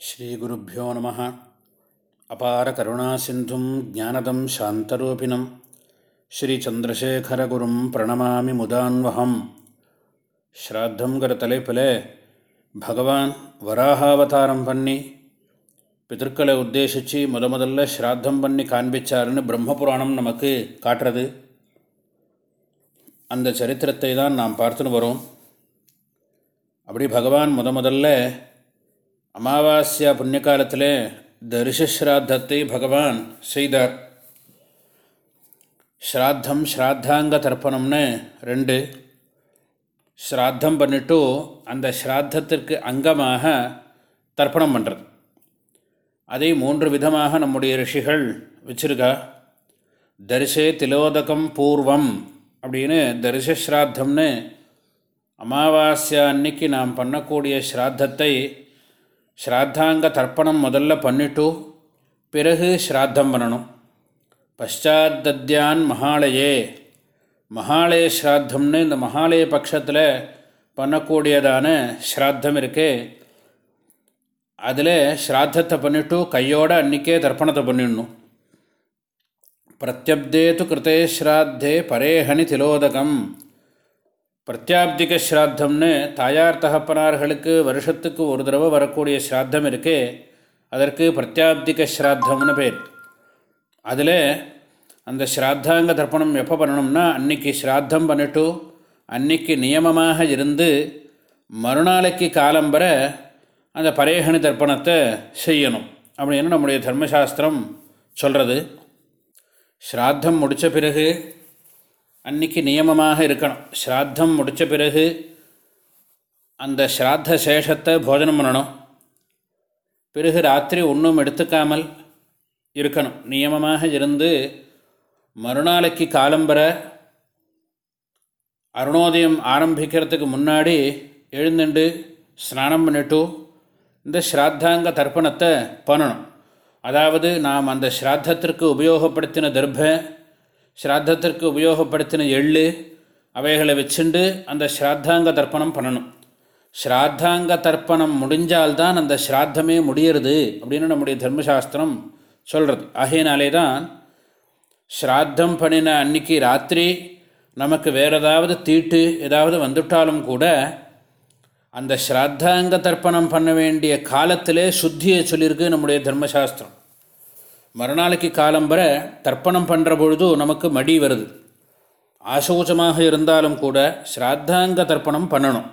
ஸ்ரீகுருப்போ நம. அபார கருணாசிந்தும் ஜானதம் சாந்தரூபிணம். ஸ்ரீச்சந்திரசேகரகுரும் பிரணமாமி முதான்வகம் ஸ்ராத்தங்கிற தலைப்பில் பகவான் வராகாவதாரம் பண்ணி பிதற்களை உத்தேசித்து முத முதல்ல ஸ்ராத்தம் பண்ணி காண்பிச்சாருன்னு பிரம்மபுராணம் நமக்கு காட்டுறது. அந்த சரித்திரத்தை தான் நாம் பார்த்துன்னு வரோம். அப்படி பகவான் முத முதல்ல அமாவாஸ்யா புண்ணிய காலத்தில் தரிசஸ்ராத்தத்தை பகவான் செய்தார். ஸ்ராத்தம் ஸ்ராத்தாங்க தர்ப்பணம்னு ரெண்டு. ஸ்ராத்தம் பண்ணிட்டு அந்த ஸ்ராத்தத்திற்கு அங்கமாக தர்ப்பணம் பண்ணுறது அதை மூன்று விதமாக நம்முடைய ரிஷிகள் வச்சுருக்கா. தரிசே திலோதகம் பூர்வம் அப்படின்னு தரிசஸ்ராத்தம்னு அமாவாஸ்யா அன்னைக்கு நாம் பண்ணக்கூடிய ஸ்ராத்தத்தை ஸ்ராத்தாங்க தர்ப்பணம் முதல்ல பண்ணிட்டு பிறகு ஸ்ராத்தம் பண்ணணும். பஷாத்தத்யான் மகாலயே. மகாலய ஸ்ராத்தம்னு இந்த மகாலய பட்சத்தில் பண்ணக்கூடியதான ஸ்ராத்தம் இருக்கே. அதில் ஸ்ராத்தத்தை பண்ணிவிட்டு கையோட அன்றைக்கே தர்ப்பணத்தை பண்ணிடணும். பிரத்யப்தேத்து கிருத்தே ஸ்ராத்தே பரேஹனி திலோதகம். பிரத்யாப்திக ஸ்ராத்தம்னு தாயார் தகப்பனார்களுக்கு வருஷத்துக்கு ஒரு தடவை வரக்கூடிய ஸ்ராத்தம் இருக்கே அதற்கு பிரத்யாப்திக ஸ்ராத்தம்னு பேர். அதில் அந்த ஸ்ராத்தாங்க தர்ப்பணம் எப்போ பண்ணணும்னா அன்றைக்கி ஸ்ராத்தம் பண்ணிட்டு அன்னைக்கு நியமமாக இருந்து மறுநாளைக்கு காலம்பர அந்த பரேகணி தர்ப்பணத்தை செய்யணும் அப்படின்னு நம்முடைய தர்மசாஸ்திரம் சொல்கிறது ஸ்ராத்தம் முடித்த பிறகு அன்றைக்கி நியமமாக இருக்கணும். ஸ்ராத்தம் முடித்த பிறகு அந்த ஸ்ராத்த சேஷத்தை போஜனம் பண்ணணும். பிறகு ராத்திரி ஒன்றும் எடுத்துக்காமல் இருக்கணும். நியமமாக இருந்து மறுநாளைக்கு காலம்பர அருணோதயம் ஆரம்பிக்கிறதுக்கு முன்னாடி எழுந்துண்டு ஸ்நானம் பண்ணிட்டு இந்த ஸ்ராத்தாங்க தர்ப்பணத்தை பண்ணணும். அதாவது நாம் அந்த ஸ்ராத்தத்திற்கு உபயோகப்படுத்தின தர்ப்பை ஸ்ராத்தத்திற்கு உபயோகப்படுத்தின எள்ளு அவைகளை வச்சுண்டு அந்த ஸ்ராத்தாங்க தர்ப்பணம் பண்ணணும். ஸ்ராத்தாங்க தர்ப்பணம் முடிஞ்சால்தான் அந்த ஸ்ராத்தமே முடியறது அப்படின்னு நம்முடைய தர்மசாஸ்திரம் சொல்கிறது ஆகையினாலே தான் ஸ்ராத்தம் பண்ணின அன்னைக்கு ராத்திரி நமக்கு வேறு ஏதாவது தீட்டு ஏதாவது வந்துட்டாலும் கூட அந்த ஸ்ராத்தாங்க தர்ப்பணம் பண்ண வேண்டிய காலத்திலே சுத்தியை சொல்லியிருக்கு நம்முடைய தர்மசாஸ்திரம். மறுநாளைக்கு காலம்பர தர்ப்பணம் பண்ணுற பொழுது நமக்கு மடி வருது. ஆசோச்சமாக இருந்தாலும் கூட ஸ்ராத்தாங்க தர்ப்பணம் பண்ணணும்.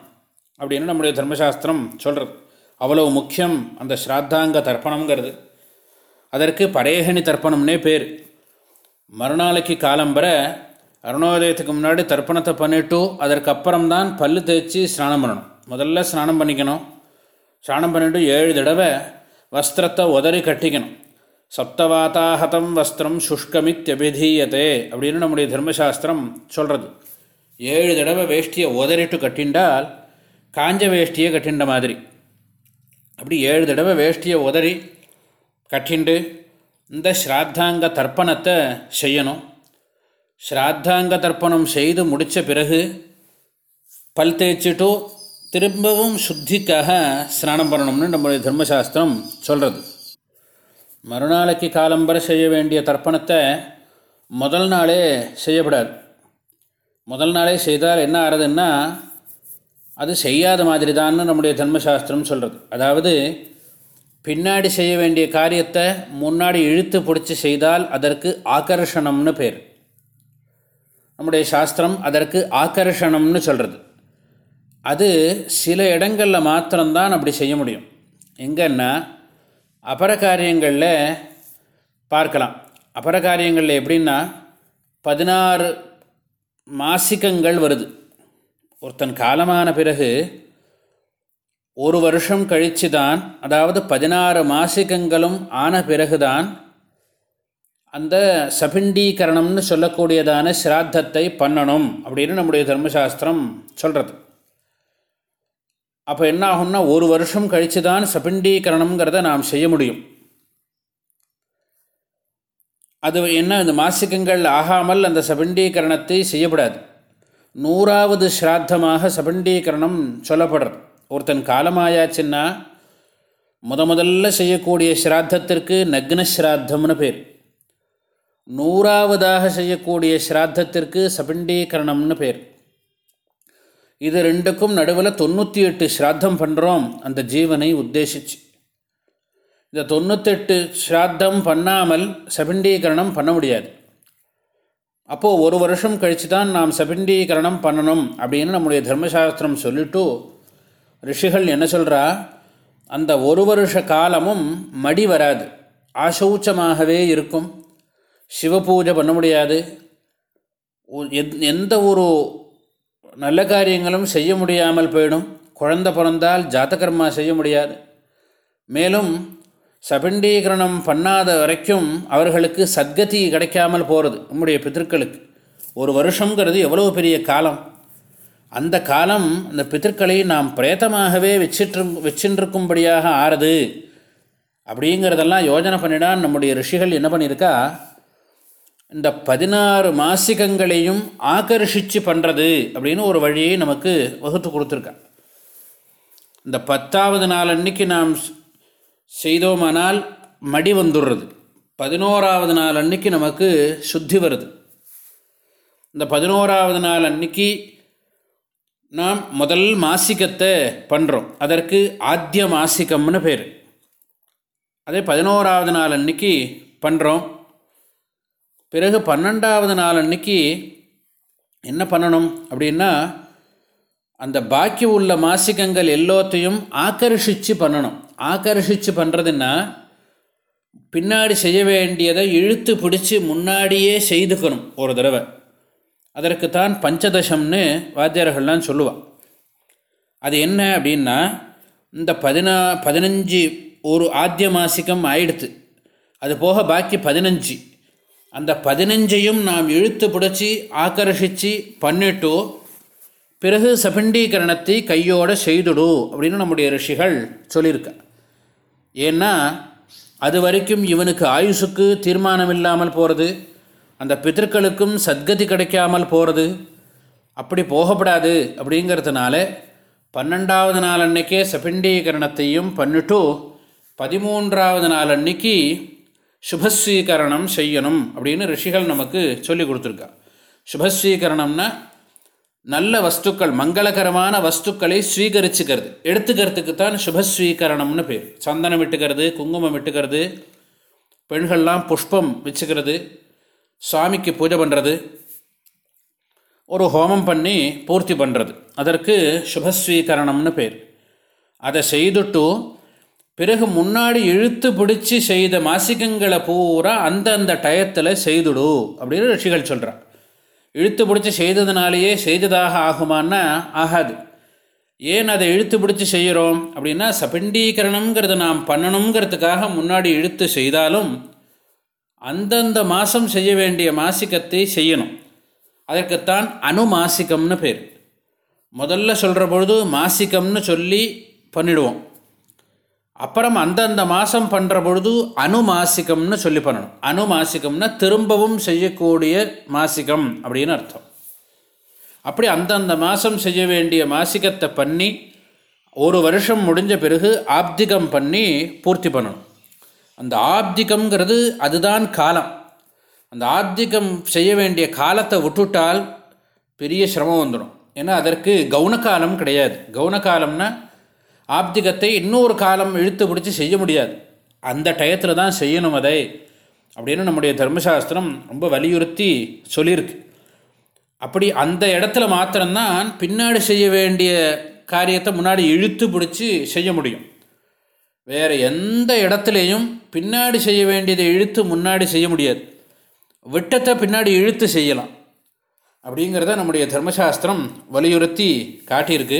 அப்படின்னு நம்முடைய தர்மசாஸ்திரம் சொல்கிறது அவ்வளோ முக்கியம் அந்த ஸ்ராத்தாங்க தர்ப்பணங்கிறது அதற்கு பரேகணி தர்ப்பணம்னே பேர். மறுநாளைக்கு காலம்பர அருணோதயத்துக்கு முன்னாடி தர்ப்பணத்தை பண்ணிவிட்டு அதற்கப்புறம்தான் பல்லு தேய்ச்சி ஸ்நானம் பண்ணணும். முதல்ல ஸ்நானம் பண்ணிக்கணும். ஸ்நானம் பண்ணிவிட்டு ஏழு தடவை வஸ்திரத்தை உதறி கட்டிக்கணும். சப்தவாதாஹதம் வஸ்திரம் சுஷ்கமித்யபிதீயத்தே அப்படின்னு நம்முடைய தர்மசாஸ்திரம் சொல்கிறது ஏழு தடவை வேஷ்டியை உதறிட்டு கட்டிண்டால் காஞ்ச வேஷ்டியை கட்டின்ற மாதிரி. அப்படி ஏழு தடவை வேஷ்டியை உதறி கட்டிண்டு இந்த ஸ்ராத்தாங்க தர்ப்பணத்தை செய்யணும். ஸ்ராத்தாங்க தர்ப்பணம் செய்து முடித்த பிறகு பல் தேய்ச்சிட்டு திரும்பவும் சுத்திக்காக ஸ்நானம் பண்ணணும்னு நம்முடைய தர்மசாஸ்திரம் சொல்கிறது மறுநாளைக்கு காலம்பரை செய்ய வேண்டிய தர்ப்பணத்தை முதல் நாளே செய்யப்படாது. முதல் நாளே செய்தால் என்ன ஆறுதுன்னா அது செய்யாத மாதிரி தான்னு நம்முடைய தர்மசாஸ்திரம் சொல்கிறது அதாவது பின்னாடி செய்ய வேண்டிய காரியத்தை முன்னாடி இழுத்து பிடிச்சி செய்தால் அதற்கு ஆக்கர்ஷணம்னு பேர். நம்முடைய சாஸ்திரம் அதற்கு ஆக்கர்ஷணம்னு சொல்கிறது அது சில இடங்களில் மாத்திரம்தான் அப்படி செய்ய முடியும். எங்கன்னா அபர காரியங்களில் பார்க்கலாம். அபர காரியங்களில் எப்படின்னா பதினாறு மாசிக்கங்கள் வருது. ஒருத்தன் காலமான பிறகு ஒரு வருஷம் கழித்து தான் அதாவது பதினாறு மாசிகங்களும் ஆன பிறகுதான் அந்த சபிண்டீகரணம்னு சொல்லக்கூடியதான சிராத்தத்தை பண்ணணும் அப்படின்னு நம்முடைய தர்மசாஸ்திரம் சொல்கிறது அப்போ என்ன ஆகும்னா ஒரு வருஷம் கழித்து தான் சபிண்டீகரணம்ங்கிறத நாம் செய்ய முடியும். அது என்ன இந்த மாசிகங்கள் ஆகாமல் அந்த சபிண்டீகரணத்தை செய்யப்படாது. நூறாவது ஸ்ராத்தமாக சபிண்டீகரணம் சொல்லப்படுறது. ஒருத்தன் காலமாயாச்சுன்னா முத முதல்ல செய்யக்கூடிய ஸ்ராத்தத்திற்கு நக்ன ஸ்ராத்தம்னு பேர். நூறாவதாக செய்யக்கூடிய ஸ்ராத்தத்திற்கு சபிண்டீகரணம்னு பேர். இது ரெண்டுக்கும் நடுவில் தொண்ணூற்றி எட்டு ஸ்ராத்தம் பண்ணுறோம் அந்த ஜீவனை உத்தேசிச்சு. இந்த தொண்ணூத்தெட்டு ஸ்ராத்தம் பண்ணாமல் சபிண்டீகரணம் பண்ண முடியாது. அப்போது ஒரு வருஷம் கழித்து தான் நாம் சபிண்டீகரணம் பண்ணணும் அப்படின்னு நம்முடைய தர்மசாஸ்திரம் சொல்லிவிட்டு ரிஷிகள் என்ன சொல்கிறா அந்த ஒரு வருஷ காலமும் மடி வராது. ஆசௌச்சமாகவே இருக்கும். சிவபூஜை பண்ண முடியாது. எந்த ஒரு நல்ல காரியங்களும் செய்ய முடியாமல் போயிடும். குழந்த பிறந்தால் ஜாத்தகர்மா செய்ய முடியாது. மேலும் சபிண்டீகரணம் பண்ணாத வரைக்கும் அவர்களுக்கு சத்கதி கிடைக்காமல் போகிறது நம்முடைய பித்திருக்களுக்கு. ஒரு வருஷங்கிறது எவ்வளோ பெரிய காலம்? அந்த காலம் அந்த பித்திருக்களை நாம் பிரேத்தமாகவே வச்சிட்டு வச்சுருக்கும்படியாக ஆறுது. அப்படிங்கிறதெல்லாம் யோஜனை பண்ணிடான் நம்முடைய ரிஷிகள் என்ன பண்ணியிருக்கா? இந்த பதினாறு மாசிகங்களையும் ஆக்கர்ஷித்து பண்ணுறது அப்படின்னு ஒரு வழியை நமக்கு வகுத்து கொடுத்துருக்கா இந்த பத்தாவது நாள் அன்னைக்கு நாம் செய்தோமானால் மடி வந்துடுறது. பதினோராவது நாள் அன்னைக்கு நமக்கு சுத்தி வருது. இந்த பதினோராவது நாள் அன்னைக்கு நாம் முதல் மாசிக்கத்தை பண்ணுறோம் அதற்கு ஆத்திய மாசிக்கம்னு பேர். அதே பதினோராவது நாள் அன்னைக்கு பண்ணுறோம் பிறகு பன்னெண்டாவது நாள் அன்னைக்கு என்ன பண்ணணும் அப்படின்னா அந்த பாக்கி உள்ள மாசிகங்கள் எல்லாத்தையும் ஆக்கர்ஷித்து பண்ணணும். ஆக்கர்ஷித்து பண்ணுறதுன்னா பின்னாடி செய்ய வேண்டியதை இழுத்து பிடிச்சி முன்னாடியே செய்துக்கணும் ஒரு தடவை. அதற்குத்தான் பஞ்சதசம்னு வாத்தியார்கள்லாம் சொல்லுவாள் அது என்ன அப்படின்னா இந்த பதினா பதினஞ்சு ஒரு ஆத்திய மாசிக்கம் ஆயிடுத்து. அது போக பாக்கி பதினஞ்சு. அந்த பதினஞ்சையும் நாம் இழுத்து பிடிச்சி ஆக்கர்ஷித்து பண்ணிட்டு பிறகு சபிண்டீகரணத்தை கையோடு செய்துடு அப்படின்னு நம்முடைய ரிஷிகள் சொல்லியிருக்க. ஏன்னா அது வரைக்கும் இவனுக்கு ஆயுசுக்கு தீர்மானம் இல்லாமல் போகிறது அந்த பித்தர்களுக்கும் சத்கதி கிடைக்காமல் போகிறது அப்படி போகப்படாது அப்படிங்கிறதுனால பன்னெண்டாவது நாள் அன்னைக்கே சபிண்டீகரணத்தையும் பண்ணிட்டு பதிமூன்றாவது நாள் அன்னைக்கு சுபஸ்வீகரணம் செய்யணும் அப்படின்னு ரிஷிகள் நமக்கு சொல்லி கொடுத்துருக்கா. சுபஸ்வீகரணம்னா நல்ல வஸ்துக்கள் மங்களகரமான வஸ்துக்களை ஸ்வீகரிச்சுக்கிறது. எடுத்துக்கிறதுக்கு தான் சுபஸ்வீகரணம்னு பேர். சந்தனம் விட்டுக்கிறது குங்குமம் விட்டுக்கிறது பெண்கள்லாம் புஷ்பம் வச்சுக்கிறது சுவாமிக்கு பூஜை பண்ணுறது ஒரு ஹோமம் பண்ணி பூர்த்தி பண்ணுறது அதற்கு சுபஸ்வீகரணம்னு பேர். அதை செய்துட்டு பிறகு முன்னாடி இழுத்து பிடிச்சி செய்த மாசிகங்களை பூரா அந்தந்த டயத்தில் செய்துடு அப்படின்னு ரிஷிகள் சொல்கிறான் இழுத்து பிடிச்சி செய்ததுனாலேயே செய்ததாக ஆகுமான்னா ஆகாது. ஏன் அதை இழுத்து பிடிச்சி செய்கிறோம் அப்படின்னா சபிண்டீகரணங்கிறது நாம் பண்ணணுங்கிறதுக்காக முன்னாடி இழுத்து செய்தாலும் அந்தந்த மாதம் செய்ய வேண்டிய மாசிக்கத்தை செய்யணும். அதற்குத்தான் அனுமாசிக்கம்னு பேர். முதல்ல சொல்கிற பொழுது மாசிக்கம்னு சொல்லி பண்ணிடுவோம். அப்புறம் அந்தந்த மாதம் பண்ணுற பொழுது அனுமாசிகம்னு சொல்லி பண்ணணும். அனுமாசிக்கம்னா திரும்பவும் செய்யக்கூடிய மாசிகம் அப்படின்னு அர்த்தம். அப்படி அந்தந்த மாதம் செய்ய வேண்டிய மாசிகத்தை பண்ணி ஒரு வருஷம் முடிஞ்ச பிறகு ஆப்திகம் பண்ணி பூர்த்தி பண்ணணும். அந்த ஆப்திகம்ங்கிறது அதுதான் காலம். அந்த ஆப்திகம் செய்ய வேண்டிய காலத்தை விட்டுட்டால் பெரிய சிரமம் வந்துடும். ஏன்னா அதற்கு கவுனகாலம் கிடையாது. கவுனகாலம்னா ஆப்திகத்தை இன்னொரு காலம் இழுத்து பிடிச்சி செய்ய முடியாது. அந்த டயத்தில் தான் செய்யணும் அதை அப்படின்னு நம்முடைய தர்மசாஸ்திரம் ரொம்ப வலியுறுத்தி சொல்லியிருக்கு. அப்படி அந்த இடத்துல மாத்திரம்தான் பின்னாடி செய்ய வேண்டிய காரியத்தை முன்னாடி இழுத்து பிடிச்சி செய்ய முடியும். வேறு எந்த இடத்துலையும் பின்னாடி செய்ய வேண்டியதை இழுத்து முன்னாடி செய்ய முடியாது. விட்டத்தை பின்னாடி இழுத்து செய்யலாம். அப்படிங்கிறத நம்முடைய தர்மசாஸ்திரம் வலியுறுத்தி காட்டியிருக்கு.